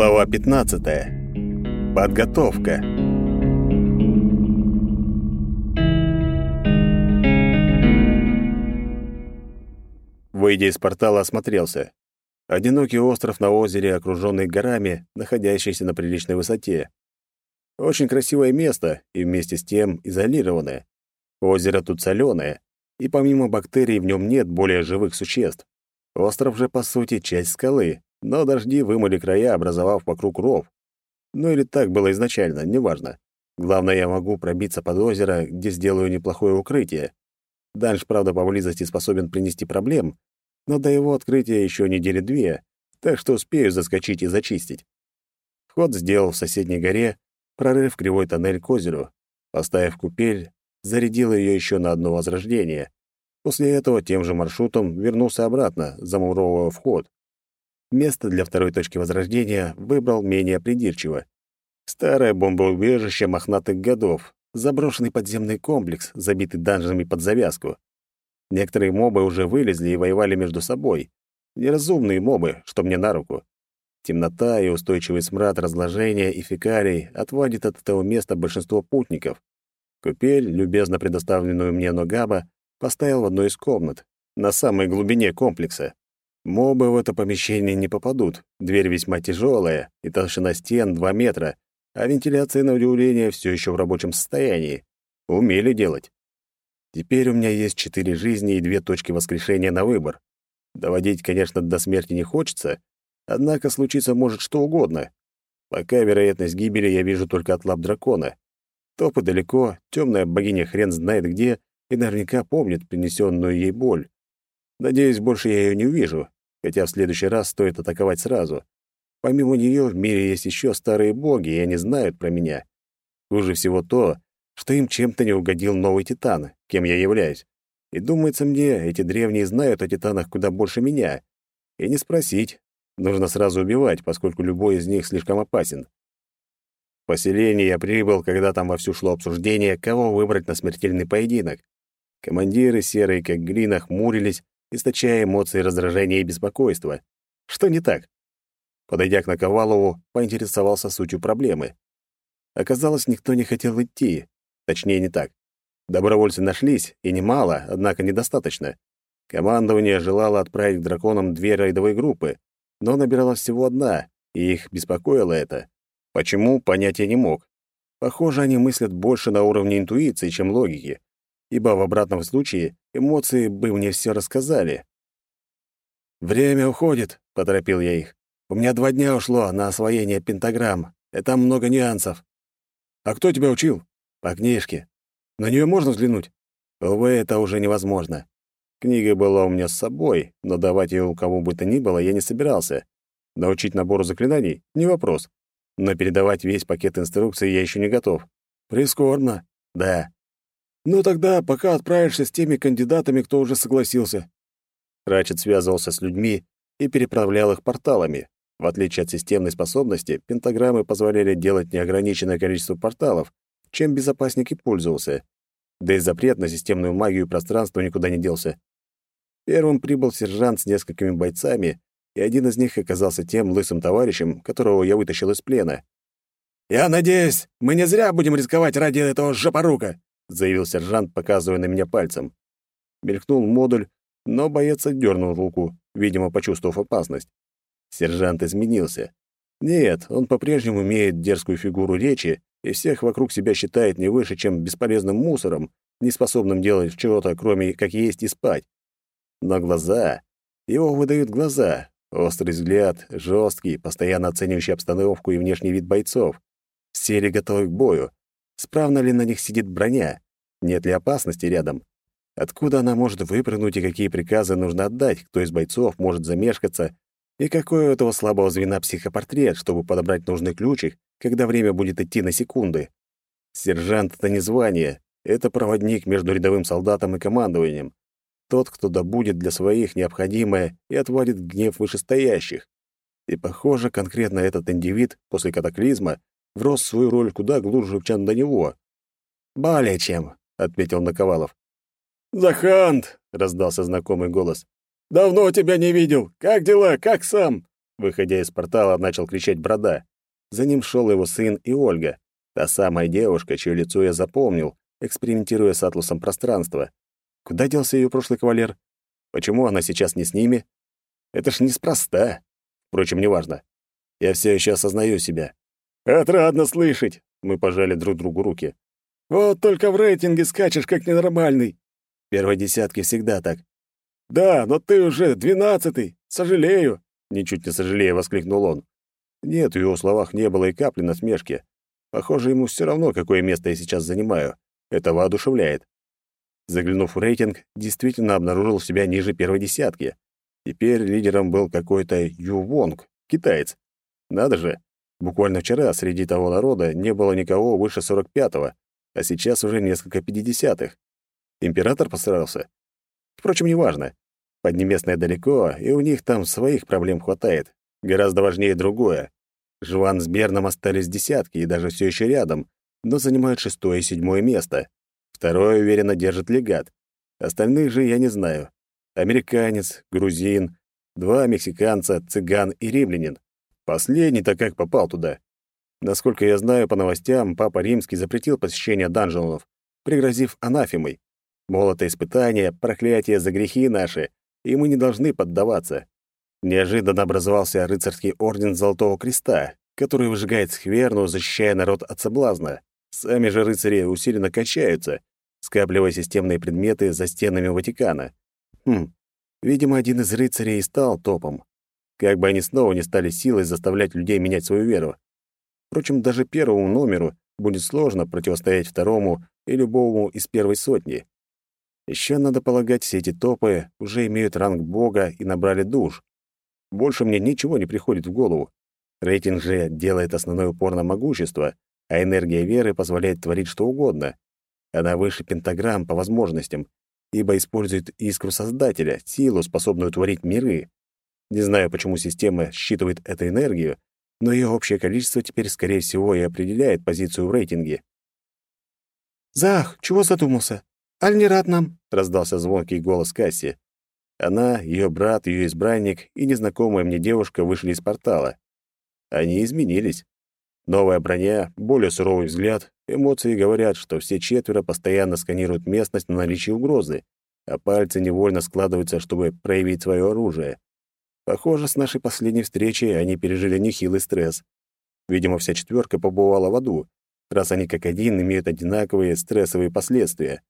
Глава 15. Подготовка. Выйдя из портала, осмотрелся. Одинокий остров на озере, окружённый горами, находящийся на приличной высоте. Очень красивое место и вместе с тем изолированное. Озеро тут солёное, и помимо бактерий в нём нет более живых существ. Остров же, по сути, часть скалы, но дожди вымыли края, образовав вокруг ров. Ну или так было изначально, неважно. Главное, я могу пробиться под озеро, где сделаю неплохое укрытие. Данж, правда, поблизости способен принести проблем, но до его открытия еще недели две, так что успею заскочить и зачистить. Вход сделал в соседней горе, прорыв кривой тоннель к озеру. Поставив купель, зарядил ее еще на одно возрождение. После этого тем же маршрутом вернулся обратно, замуровывая вход. Место для второй точки возрождения выбрал менее придирчиво. Старое бомбоубежище мохнатых годов, заброшенный подземный комплекс, забитый данжами под завязку. Некоторые мобы уже вылезли и воевали между собой. Неразумные мобы, что мне на руку. Темнота и устойчивый смрад разложения и фекалий отводит от этого места большинство путников. Купель, любезно предоставленную мне Ногаба, поставил в одной из комнат, на самой глубине комплекса. Мобы в это помещение не попадут. Дверь весьма тяжелая, и толщина стен 2 метра, а вентиляция, на удивление, все еще в рабочем состоянии. Умели делать. Теперь у меня есть четыре жизни и две точки воскрешения на выбор. Доводить, конечно, до смерти не хочется, однако случиться может что угодно. Пока вероятность гибели я вижу только от лап дракона. Топы далеко, темная богиня хрен знает где и наверняка помнит принесенную ей боль. Надеюсь, больше я ее не увижу, хотя в следующий раз стоит атаковать сразу. Помимо нее в мире есть еще старые боги, и они знают про меня. Хуже всего то, что им чем-то не угодил новый Титан, кем я являюсь. И думается мне, эти древние знают о Титанах куда больше меня. И не спросить. Нужно сразу убивать, поскольку любой из них слишком опасен. В поселение я прибыл, когда там вовсю шло обсуждение, кого выбрать на смертельный поединок. Командиры, серые как глина, хмурились источая эмоции раздражения и беспокойства. Что не так? Подойдя к Наковалову, поинтересовался сутью проблемы. Оказалось, никто не хотел идти. Точнее, не так. Добровольцы нашлись, и немало, однако недостаточно. Командование желало отправить к драконам две рейдовые группы, но набиралась всего одна, и их беспокоило это. Почему, понять я не мог. Похоже, они мыслят больше на уровне интуиции, чем логики ибо в обратном случае эмоции бы мне все рассказали. «Время уходит», — поторопил я их. «У меня два дня ушло на освоение пентаграмм, и там много нюансов». «А кто тебя учил?» «По книжке. На нее можно взглянуть?» «Увы, это уже невозможно. Книга была у меня с собой, но давать ее у кого бы то ни было я не собирался. Научить набору заклинаний — не вопрос. Но передавать весь пакет инструкций я еще не готов. Прискорбно. Да. «Ну тогда пока отправишься с теми кандидатами, кто уже согласился». Рачет связывался с людьми и переправлял их порталами. В отличие от системной способности, пентаграммы позволяли делать неограниченное количество порталов, чем безопасник и пользовался. Да и запрет на системную магию пространства никуда не делся. Первым прибыл сержант с несколькими бойцами, и один из них оказался тем лысым товарищем, которого я вытащил из плена. «Я надеюсь, мы не зря будем рисковать ради этого жопорука!» Заявил сержант, показывая на меня пальцем. Мелькнул модуль, но боец отдернул руку, видимо, почувствовав опасность. Сержант изменился. Нет, он по-прежнему имеет дерзкую фигуру речи и всех вокруг себя считает не выше, чем бесполезным мусором, не способным делать чего-то, кроме как есть и спать. Но глаза... Его выдают глаза. Острый взгляд, жесткий, постоянно оценивающий обстановку и внешний вид бойцов. Все ли готовы к бою? Справно ли на них сидит броня? Нет ли опасности рядом? Откуда она может выпрыгнуть и какие приказы нужно отдать? Кто из бойцов может замешкаться? И какой у этого слабого звена психопортрет, чтобы подобрать нужный ключик, когда время будет идти на секунды? Сержант — это не звание, это проводник между рядовым солдатом и командованием. Тот, кто добудет для своих необходимое и отводит гнев вышестоящих. И, похоже, конкретно этот индивид после катаклизма врос в свою роль куда глубже, чем до него. «Более чем», — отметил Наковалов. «Захант!» — раздался знакомый голос. «Давно тебя не видел. Как дела? Как сам? выходя из портала, начал кричать Борода. За ним шел его сын и Ольга, та самая девушка, чье лицо я запомнил, экспериментируя с атласом пространства. Куда делся ее прошлый кавалер? Почему она сейчас не с ними? Это ж неспроста. Впрочем, неважно. Я все еще осознаю себя. «Отрадно слышать!» — мы пожали друг другу руки. «Вот только в рейтинге скачешь, как ненормальный!» Первой десятки всегда так. «Да, но ты уже двенадцатый! Сожалею!» Ничуть не сожалея, воскликнул он. Нет, в его словах не было и капли насмешки. Похоже, ему все равно, какое место я сейчас занимаю. Это воодушевляет. Заглянув в рейтинг, действительно обнаружил себя ниже первой десятки. Теперь лидером был какой-то Ю Вонг, китаец. Надо же, буквально вчера среди того народа не было никого выше 45-го, а сейчас уже несколько пятидесятых. Император постарался. Впрочем, неважно. Поднебесное далеко, и у них там своих проблем хватает. Гораздо важнее другое. Жван с Берном остались десятки и даже все еще рядом, но занимают шестое и седьмое место. Второе уверенно держит легат. Остальных же я не знаю. Американец, грузин, два мексиканца, цыган и римлянин. Последний-то как попал туда? Насколько я знаю по новостям, Папа Римский запретил посещение данжонов, пригрозив анафемой. Мол, это испытание, проклятие за грехи наши, и мы не должны поддаваться. Неожиданно образовался рыцарский орден Золотого Креста, который выжигает скверну, защищая народ от соблазна. Сами же рыцари усиленно качаются, скапливая системные предметы за стенами Ватикана. Хм, видимо, один из рыцарей стал топом. Как бы они снова не стали силой заставлять людей менять свою веру. Впрочем, даже первому номеру будет сложно противостоять второму и любому из первой сотни. Еще надо полагать, все эти топы уже имеют ранг бога и набрали душ. Больше мне ничего не приходит в голову. Рейтинг же делает основной упор на могущество, а энергия веры позволяет творить что угодно. Она выше пентаграмм по возможностям, ибо использует искру Создателя, силу, способную творить миры. Не знаю, почему система считывает эту энергию, но ее общее количество теперь, скорее всего, и определяет позицию в рейтинге. «Зах, чего задумался? Аль не рад нам?» — раздался звонкий голос Касси. Она, ее брат, ее избранник и незнакомая мне девушка вышли из портала. Они изменились. Новая броня, более суровый взгляд, эмоции говорят, что все четверо постоянно сканируют местность на наличие угрозы, а пальцы невольно складываются, чтобы проявить свое оружие. Похоже, с нашей последней встречи они пережили нехилый стресс. Видимо, вся четверка побывала в аду, раз они как один имеют одинаковые стрессовые последствия.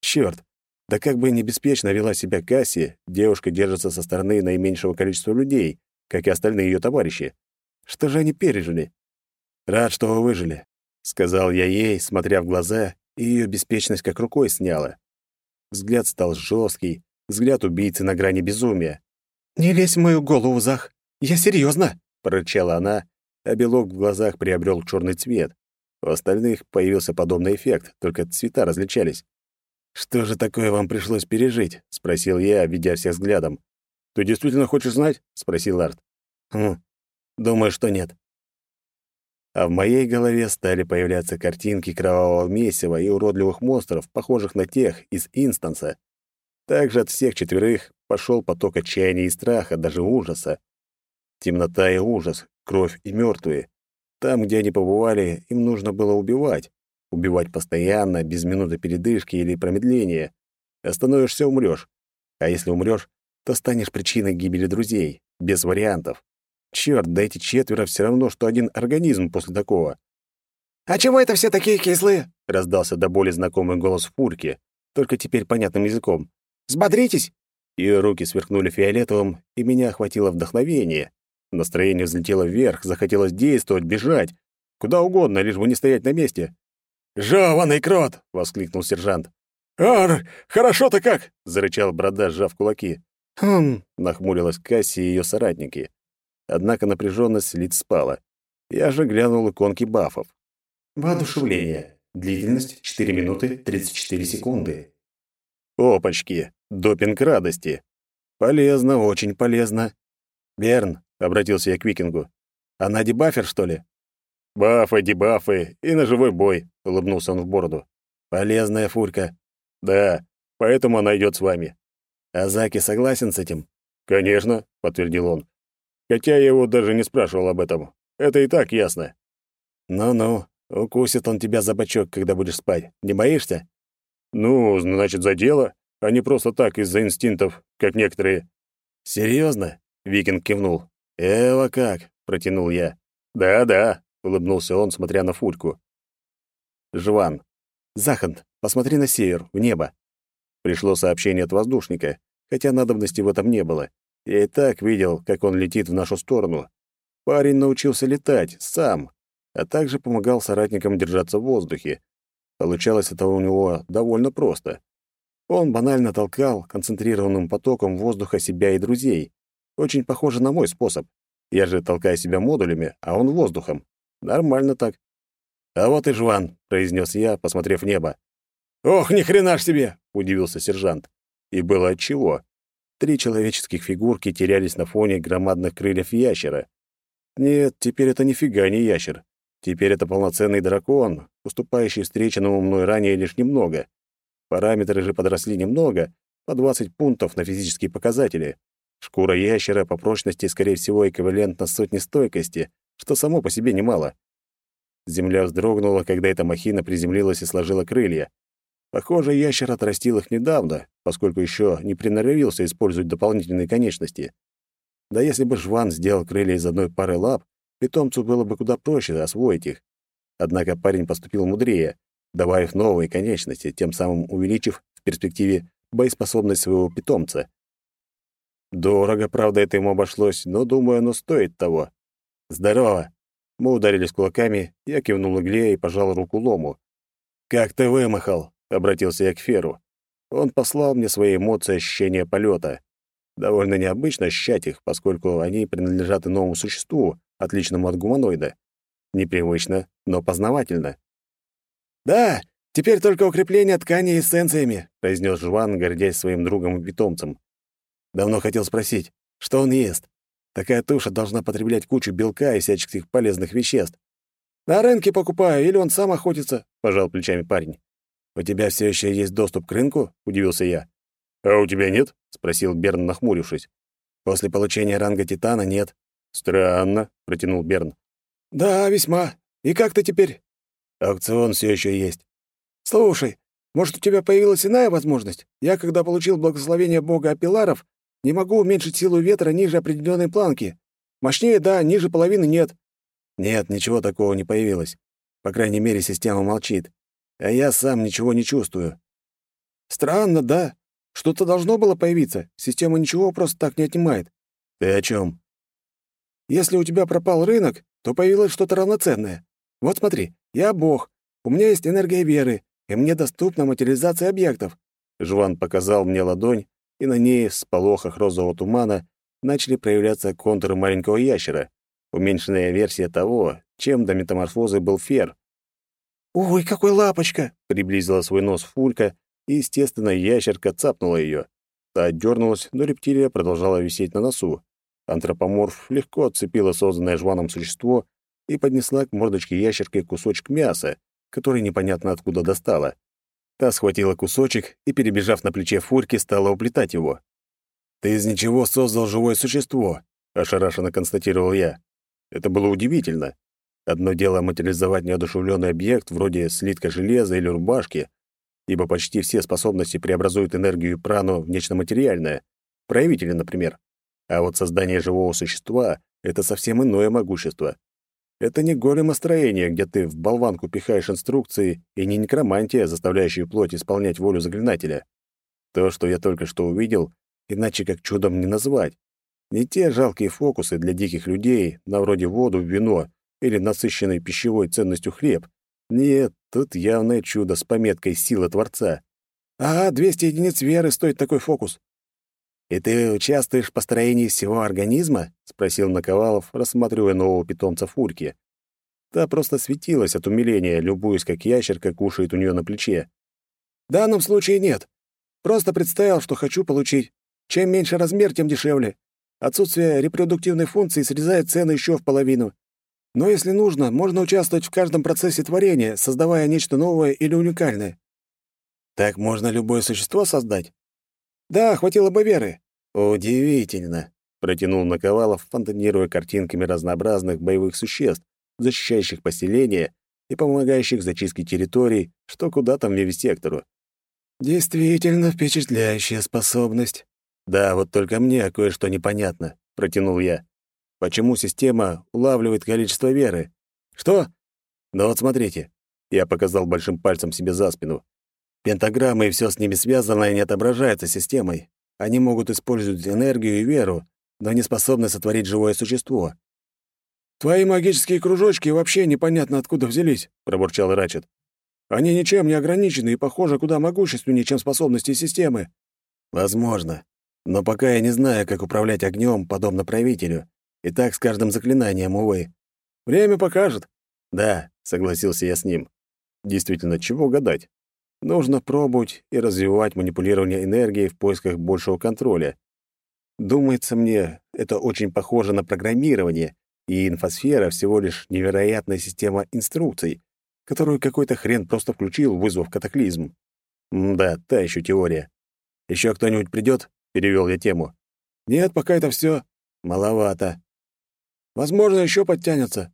Черт, да как бы небеспечно вела себя Касси, девушка держится со стороны наименьшего количества людей, как и остальные ее товарищи. Что же они пережили? Рад, что вы выжили, сказал я ей, смотря в глаза, и ее беспечность как рукой сняла. Взгляд стал жесткий, взгляд убийцы на грани безумия. «Не лезь в мою голову, Зах! Я серьезно!» — прорычала она, а белок в глазах приобрел черный цвет. У остальных появился подобный эффект, только цвета различались. «Что же такое вам пришлось пережить?» — спросил я, обведя всех взглядом. «Ты действительно хочешь знать?» — спросил Арт. «Хм, думаю, что нет». А в моей голове стали появляться картинки кровавого месива и уродливых монстров, похожих на тех из Инстанса. Также от всех четверых пошел поток отчаяния и страха, даже ужаса. Темнота и ужас, кровь и мертвые. Там, где они побывали, им нужно было убивать. Убивать постоянно, без минуты передышки или промедления. Остановишься — умрёшь. А если умрёшь, то станешь причиной гибели друзей. Без вариантов. Чёрт, да эти четверо всё равно, что один организм после такого. «А чего это все такие кислые?» — раздался до боли знакомый голос Фурки, только теперь понятным языком. «Сбодритесь!» Её руки сверкнули фиолетовым, и меня охватило вдохновение. Настроение взлетело вверх, захотелось действовать, бежать. Куда угодно, лишь бы не стоять на месте. «Жёваный крот!» — воскликнул сержант. «Ар, хорошо-то как!» — зарычал борода, сжав кулаки. «Хм...» — нахмурилась Касси и её соратники. Однако напряженность лиц спала. Я же глянул иконки бафов. Воодушевление. Длительность 4 минуты 34 секунды. Опачки! Допинг радости. Полезно, очень полезно. Берн, — обратился я к викингу. Она дебафер, что ли? «Бафы, дебафы и на живой бой», — улыбнулся он в бороду. «Полезная фурка». «Да, поэтому она идет с вами». «А Заки согласен с этим?» «Конечно», — подтвердил он. хотя я его даже не спрашивал об этом. Это и так ясно. Ну-ну, укусит он тебя за бочок, когда будешь спать. Не боишься? Ну, значит, за дело, а не просто так из-за инстинктов, как некоторые. Серьезно? Викинг кивнул. Эва как? протянул я. Да-да, улыбнулся он, смотря на Фульку. Жван. Захант, посмотри на север, в небо. Пришло сообщение от воздушника, хотя надобности в этом не было. Я и так видел, как он летит в нашу сторону. Парень научился летать сам, а также помогал соратникам держаться в воздухе. Получалось это у него довольно просто. Он банально толкал концентрированным потоком воздуха себя и друзей. Очень похоже на мой способ. Я же толкаю себя модулями, а он воздухом. Нормально так. «А вот и Жван», — произнес я, посмотрев небо. «Ох, ни хрена ж себе!» — удивился сержант. И было отчего. Три человеческих фигурки терялись на фоне громадных крыльев ящера. Нет, теперь это нифига не ящер. Теперь это полноценный дракон, уступающий встреченному мной ранее лишь немного. Параметры же подросли немного, по 20 пунктов на физические показатели. Шкура ящера по прочности, скорее всего, эквивалентна сотне стойкости, что само по себе немало. Земля вздрогнула, когда эта махина приземлилась и сложила крылья. Похоже, ящер отрастил их недавно, поскольку еще не приноровился использовать дополнительные конечности. Да если бы Жван сделал крылья из одной пары лап, питомцу было бы куда проще освоить их. Однако парень поступил мудрее, добавив новые конечности, тем самым увеличив в перспективе боеспособность своего питомца. Дорого, правда, это ему обошлось, но, думаю, оно стоит того. «Здорово!» Мы ударились кулаками, я кивнул игле и пожал руку Лому. «Как ты вымахал?» — обратился я к Феру. Он послал мне свои эмоции ощущения полета. Довольно необычно ощущать их, поскольку они принадлежат иному существу, отличному от гуманоида. Непривычно, но познавательно. «Да, теперь только укрепление ткани эссенциями», — произнес Жван, гордясь своим другом и питомцем. Давно хотел спросить, что он ест. Такая туша должна потреблять кучу белка и всяческих полезных веществ. «На рынке покупаю, или он сам охотится», — пожал плечами парень. «У тебя все еще есть доступ к рынку?» — удивился я. «А у тебя нет?» — спросил Берн, нахмурившись. «После получения ранга Титана нет». «Странно», — протянул Берн. «Да, весьма. И как ты теперь?» «Аукцион все еще есть». «Слушай, может, у тебя появилась иная возможность? Я, когда получил благословение бога Апиларов, не могу уменьшить силу ветра ниже определенной планки. Мощнее, да, ниже половины нет». «Нет, ничего такого не появилось. По крайней мере, система молчит. А я сам ничего не чувствую». «Странно, да. Что-то должно было появиться. Система ничего просто так не отнимает. Ты о чем? Если у тебя пропал рынок, то появилось что-то равноценное. Вот смотри, я бог. У меня есть энергия веры, и мне доступна материализация объектов. Жван показал мне ладонь, и на ней в сполохах розового тумана начали проявляться контуры маленького ящера, уменьшенная версия того, чем до метаморфозы был фер. «Ой, какой лапочка!» — приблизила свой нос Фулька и, естественно, ящерка цапнула ее. Та отдернулась, но рептилия продолжала висеть на носу. Антропоморф легко отцепила созданное жваном существо и поднесла к мордочке ящерки кусочек мяса, который непонятно откуда достала. Та схватила кусочек и, перебежав на плече Фурки, стала уплетать его. «Ты из ничего создал живое существо», — ошарашенно констатировал я. Это было удивительно. Одно дело материализовать неодушевленный объект вроде слитка железа или рубашки, ибо почти все способности преобразуют энергию и прану в нечто материальное. Проявители, например. А вот создание живого существа — это совсем иное могущество. Это не големостроение, где ты в болванку пихаешь инструкции, и не некромантия, заставляющая плоть исполнять волю заклинателя. То, что я только что увидел, иначе как чудом не назвать. Не те жалкие фокусы для диких людей, на вроде воду, вино или насыщенный пищевой ценностью хлеб. Нет, тут явное чудо с пометкой «Сила Творца». «Ага, 200 единиц веры стоит такой фокус». «И ты участвуешь в построении всего организма?» — спросил Наковалов, рассматривая нового питомца Фурки. Та просто светилась от умиления, любуясь, как ящерка кушает у нее на плече. «В данном случае нет. Просто представил, что хочу получить. Чем меньше размер, тем дешевле. Отсутствие репродуктивной функции срезает цены еще в половину. Но если нужно, можно участвовать в каждом процессе творения, создавая нечто новое или уникальное. Так можно любое существо создать? Да, хватило бы веры. Удивительно, протянул Наковалов, фонтанируя картинками разнообразных боевых существ, защищающих поселения и помогающих зачистке территорий, что куда там вивисектору. «Действительно впечатляющая способность». «Да, вот только мне кое-что непонятно», — протянул я. «Почему система улавливает количество веры?» «Что?» «Ну вот смотрите». Я показал большим пальцем себе за спину. Пентаграммы и все с ними связанное не отображается системой. Они могут использовать энергию и веру, но не способны сотворить живое существо. «Твои магические кружочки вообще непонятно откуда взялись», — пробурчал Рачет. «Они ничем не ограничены и, похоже, куда могущественнее, чем способности системы». «Возможно. Но пока я не знаю, как управлять огнем, подобно правителю. И так с каждым заклинанием, увы. Время покажет». «Да», — согласился я с ним. «Действительно, чего гадать? Нужно пробовать и развивать манипулирование энергией в поисках большего контроля. Думается мне, это очень похоже на программирование, и инфосфера всего лишь невероятная система инструкций, которую какой-то хрен просто включил, вызвав катаклизм. М да, та еще теория. Еще кто-нибудь придет? перевел я тему. Нет, пока это все маловато. Возможно, еще подтянется.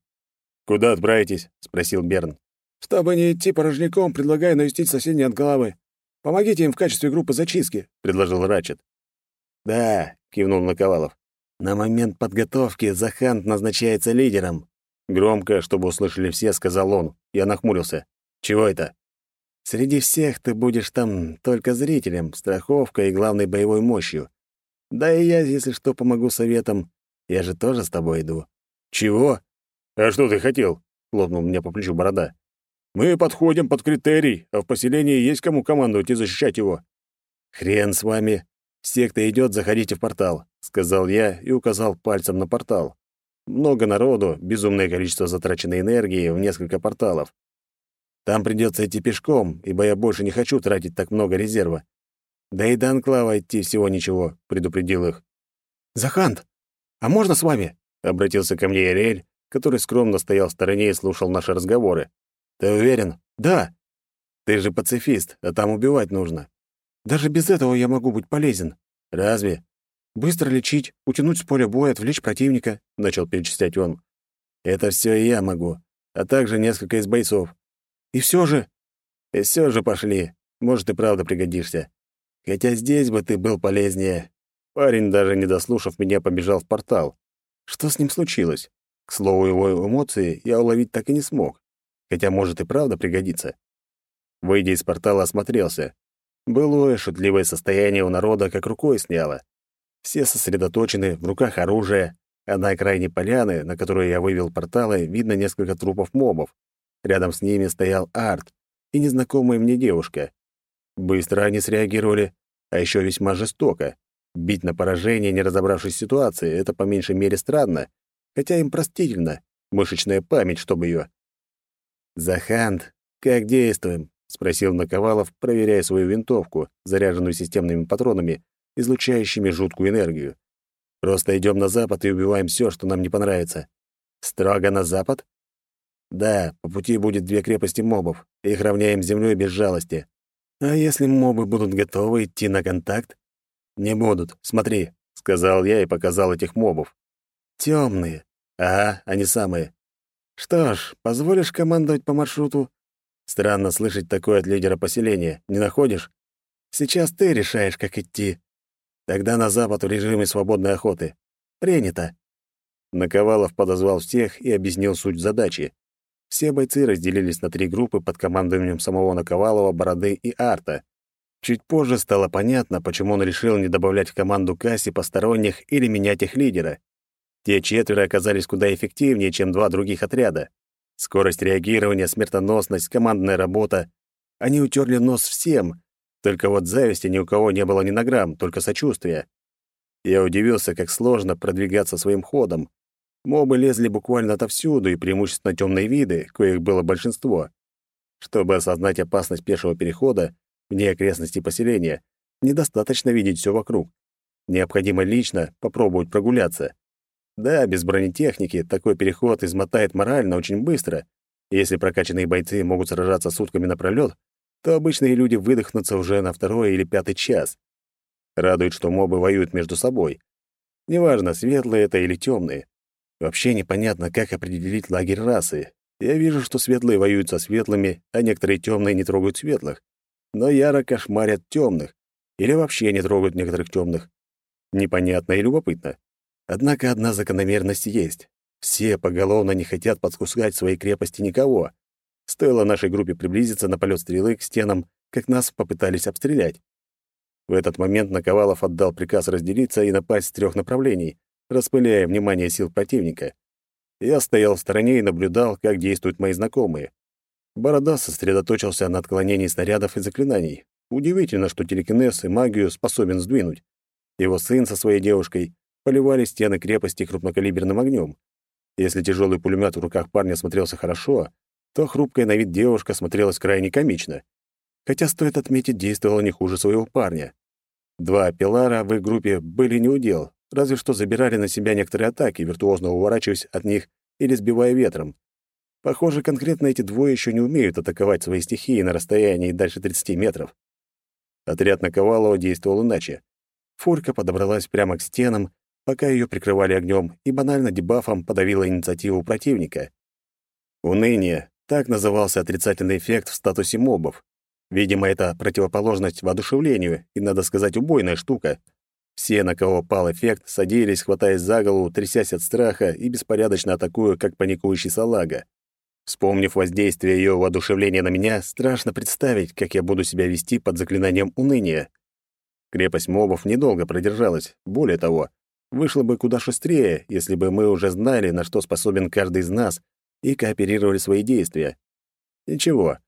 Куда отправитесь? спросил Берн. Чтобы не идти порожняком, предлагаю навестить соседние от головы. Помогите им в качестве группы зачистки, предложил Рачет. Да, кивнул Наковалов. На момент подготовки Захант назначается лидером. Громко, чтобы услышали все, сказал он. Я нахмурился. Чего это? Среди всех ты будешь там только зрителем, страховкой и главной боевой мощью. Да и я, если что, помогу советом. Я же тоже с тобой иду. Чего? А что ты хотел? Хлопнул мне по плечу борода. Мы подходим под критерий, а в поселении есть кому командовать и защищать его. Хрен с вами. Все, кто идет, заходите в портал, сказал я и указал пальцем на портал. Много народу, безумное количество затраченной энергии в несколько порталов. Там придется идти пешком, ибо я больше не хочу тратить так много резерва. Да и до Анклава идти всего ничего, предупредил их. Захант, а можно с вами? обратился ко мне Ириэль, который скромно стоял в стороне и слушал наши разговоры. Ты уверен? Да. Ты же пацифист, а там убивать нужно. Даже без этого я могу быть полезен. Разве? Быстро лечить, утянуть с поля боя, отвлечь противника, начал перечислять он. Это все и я могу, а также несколько из бойцов. И все же... И все же пошли. Может, и правда пригодишься. Хотя здесь бы ты был полезнее. Парень, даже не дослушав меня, побежал в портал. Что с ним случилось? К слову, его эмоции я уловить так и не смог хотя может и правда пригодиться. Выйдя из портала, осмотрелся. Былое шутливое состояние у народа как рукой сняло. Все сосредоточены, в руках оружие, а на окраине поляны, на которую я вывел порталы, видно несколько трупов мобов. Рядом с ними стоял Арт и незнакомая мне девушка. Быстро они среагировали, а еще весьма жестоко. Бить на поражение, не разобравшись в ситуации, это по меньшей мере странно, хотя им простительно. Мышечная память, чтобы ее. «Захант, как действуем?» — спросил Наковалов, проверяя свою винтовку, заряженную системными патронами, излучающими жуткую энергию. «Просто идем на запад и убиваем все, что нам не понравится». «Строго на запад?» «Да, по пути будет две крепости мобов. Их равняем землей без жалости. А если мобы будут готовы идти на контакт?» «Не будут. Смотри», — сказал я и показал этих мобов. «Темные. Ага, они самые. Что ж, позволишь командовать по маршруту? Странно слышать такое от лидера поселения, не находишь? Сейчас ты решаешь, как идти. Тогда на запад в режиме свободной охоты. Принято. Наковалов подозвал всех и объяснил суть задачи. Все бойцы разделились на три группы под командованием самого Наковалова, Бороды и Арта. Чуть позже стало понятно, почему он решил не добавлять в команду Касси посторонних или менять их лидера. Те четверо оказались куда эффективнее, чем два других отряда. Скорость реагирования, смертоносность, командная работа. Они утерли нос всем. Только вот зависти ни у кого не было ни на грамм, только сочувствия. Я удивился, как сложно продвигаться своим ходом. Мобы лезли буквально отовсюду, и преимущественно темные виды, коих было большинство. Чтобы осознать опасность пешего перехода вне окрестностей поселения, недостаточно видеть все вокруг. Необходимо лично попробовать прогуляться. Да, без бронетехники такой переход измотает морально очень быстро. Если прокачанные бойцы могут сражаться сутками напролёт, то обычные люди выдохнутся уже на второй или пятый час. Радует, что мобы воюют между собой. Неважно, светлые это или темные. Вообще непонятно, как определить лагерь расы. Я вижу, что светлые воюют со светлыми, а некоторые темные не трогают светлых. Но яро кошмарят темных. Или вообще не трогают некоторых темных. Непонятно и любопытно. Однако одна закономерность есть. Все поголовно не хотят подскускать своей крепости никого. Стоило нашей группе приблизиться на полет стрелы к стенам, как нас попытались обстрелять. В этот момент Наковалов отдал приказ разделиться и напасть с трех направлений, распыляя внимание сил противника. Я стоял в стороне и наблюдал, как действуют мои знакомые. Борода сосредоточился на отклонении снарядов и заклинаний. Удивительно, что телекинез и магию способен сдвинуть. Его сын со своей девушкой поливали стены крепости крупнокалиберным огнем. Если тяжелый пулемет в руках парня смотрелся хорошо, то хрупкая на вид девушка смотрелась крайне комично. Хотя, стоит отметить, действовала не хуже своего парня. Два пилара в их группе были не удел, разве что забирали на себя некоторые атаки, виртуозно уворачиваясь от них или сбивая ветром. Похоже, конкретно эти двое еще не умеют атаковать свои стихии на расстоянии дальше 30 метров. Отряд Наковалова действовал иначе. Фурка подобралась прямо к стенам, пока ее прикрывали огнем, и банально дебафом подавила инициативу противника. Уныние — так назывался отрицательный эффект в статусе мобов. Видимо, это противоположность воодушевлению и, надо сказать, убойная штука. Все, на кого пал эффект, садились, хватаясь за голову, трясясь от страха и беспорядочно атакуя, как паникующий салага. Вспомнив воздействие ее воодушевления на меня, страшно представить, как я буду себя вести под заклинанием уныния. Крепость мобов недолго продержалась. Более того, вышло бы куда шустрее, если бы мы уже знали, на что способен каждый из нас, и кооперировали свои действия. Ничего,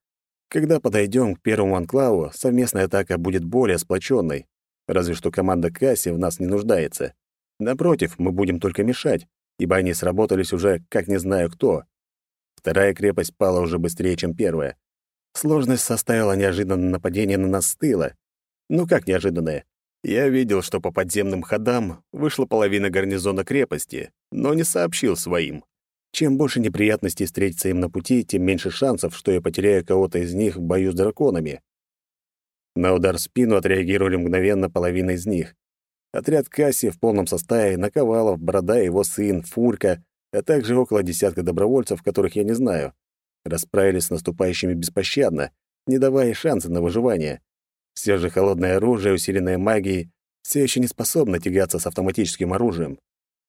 когда подойдем к первому анклаву, совместная атака будет более сплоченной. Разве что команда Касси в нас не нуждается. Напротив, мы будем только мешать, ибо они сработались уже как не знаю кто. Вторая крепость пала уже быстрее, чем первая. Сложность составила неожиданное нападение на нас с тыла. Ну как неожиданное? Я видел, что по подземным ходам вышла половина гарнизона крепости, но не сообщил своим. Чем больше неприятностей встретится им на пути, тем меньше шансов, что я потеряю кого-то из них в бою с драконами. На удар в спину отреагировали мгновенно половина из них. Отряд Касси в полном составе, Наковалов, Борода, его сын, Фурка, а также около десятка добровольцев, которых я не знаю, расправились с наступающими беспощадно, не давая шанса на выживание. Все же холодное оружие, усиленное магией, все еще не способно тягаться с автоматическим оружием.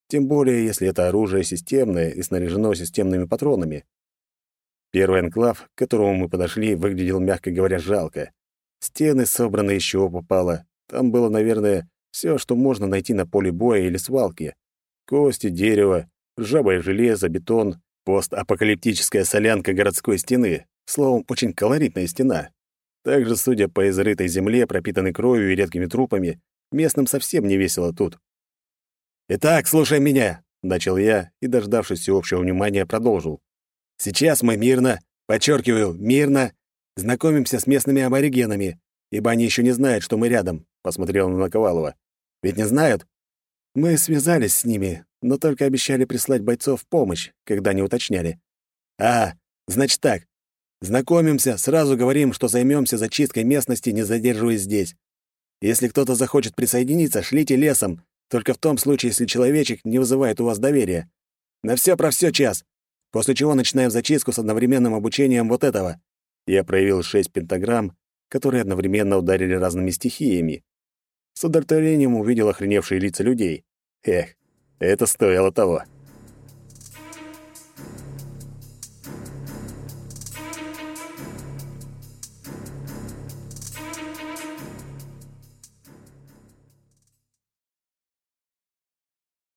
Тем более, если это оружие системное и снаряжено системными патронами. Первый анклав, к которому мы подошли, выглядел, мягко говоря, жалко. Стены собраны еще попало. Там было, наверное, все, что можно найти на поле боя или свалке. Кости, дерево, ржавое железо, бетон, постапокалиптическая солянка городской стены. Словом, очень колоритная стена. Также, судя по изрытой земле, пропитанной кровью и редкими трупами, местным совсем не весело тут. «Итак, слушай меня», — начал я и, дождавшись всеобщего внимания, продолжил. «Сейчас мы мирно, подчеркиваю, мирно, знакомимся с местными аборигенами, ибо они еще не знают, что мы рядом», — посмотрел на Наковалова. «Ведь не знают?» «Мы связались с ними, но только обещали прислать бойцов в помощь, когда не уточняли». «А, значит так. Знакомимся, сразу говорим, что займемся зачисткой местности, не задерживаясь здесь. Если кто-то захочет присоединиться, шлите лесом, только в том случае, если человечек не вызывает у вас доверия. На все про все час. После чего начинаем зачистку с одновременным обучением вот этого. Я проявил шесть пентаграмм, которые одновременно ударили разными стихиями. С удовлетворением увидел охреневшие лица людей. Эх, это стоило того.